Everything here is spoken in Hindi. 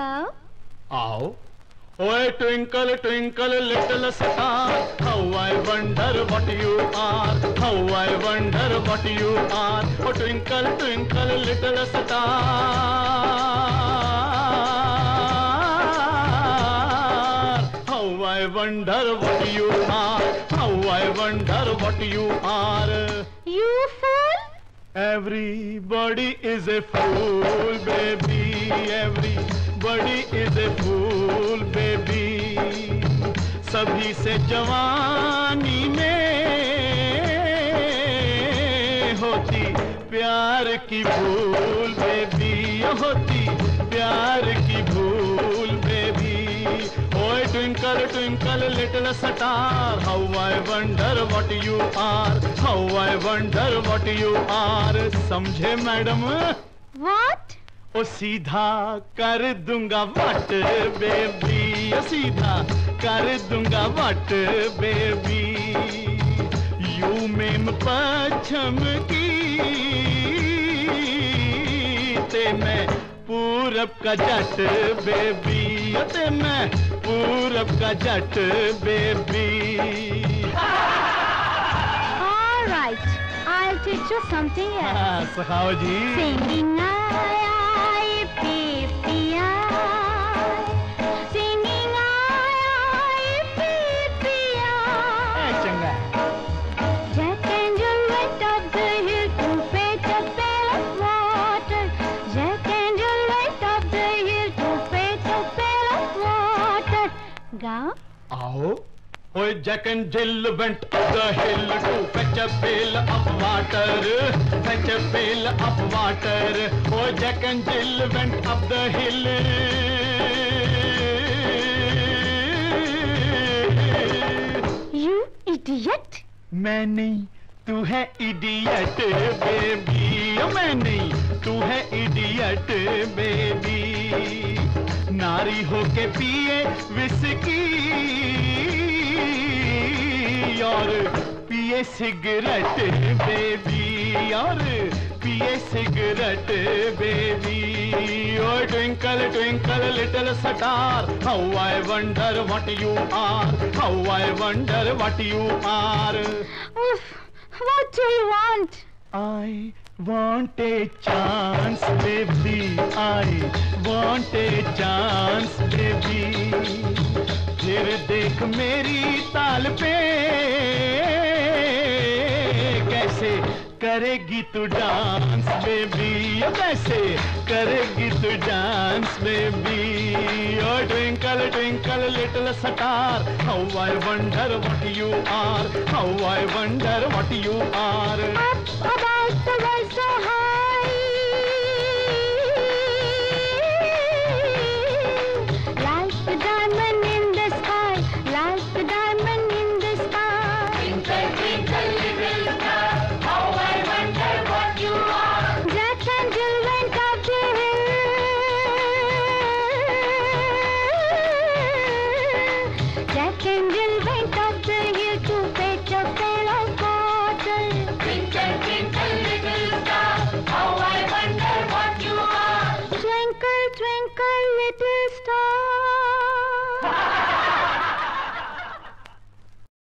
गाओ आओ ओए twinkle twinkle little star how I wonder what you are how I wonder what you are O twinkle twinkle little star how I wonder what you are how I wonder what you are You fool! Everybody is a fool, baby. Everybody is a fool, baby. सभी से जवानी में होती प्यार की भूल बेबी होती प्यार की भूल बेबी ओए twinkle twinkle little star how I wonder what you are how I wonder what you are समझे मैडम What? ओ सीधा कर दूँगा वट बेबी। ओ सीधा कर दूँगा वट बेबी। यू मेम पछम की ते मैं पूरब का जट बेबी। ते मैं पूरब का जट baby. All right. I'll teach you something else. हाँ, सखाओ जी। Singing Gaon? आओ। ओए Jack and Jill went up the hill to fetch a pail of water fetch a pail of water. ओए Jack and Jill went up the hill You idiot! मैं नहीं तू है इडियट बेबी मैं नहीं तू है इडियट बेबी नारी। होके पिए विस्की। और पिए सिगरेट बेबी। और पिए cigarette baby. O twinkle twinkle little star how I wonder what you are. How I wonder what you are! What do you want? I want a chance, baby. I want a chance, baby. फिर देख मेरी ताल पे कैसे करेगी तू डांस बेबी कैसे करेगी तू dance baby O twinkle twinkle little star how I wonder what you are how I wonder what you are twinkle, little star.